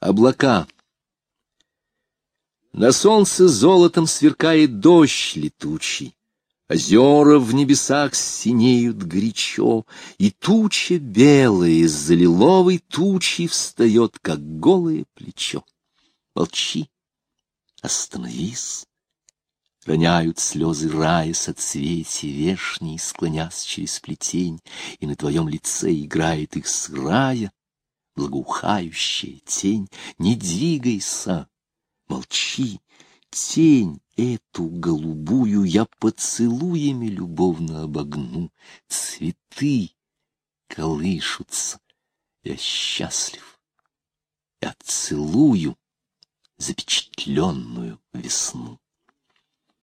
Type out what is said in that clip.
Облака. На солнце золотом сверкает дождь летучий. Озера в небесах синеют горячо, И туча белая из-за лиловой тучи Встает, как голое плечо. Молчи, остановись. Роняют слезы рая соцветия вешние, Склонясь через плетень, И на твоем лице играет их срая благоухающая тень, не двигайся, молчи, тень эту голубую я поцелуями любовно обогну, цветы колышутся, я счастлив, я целую запечатленную весну.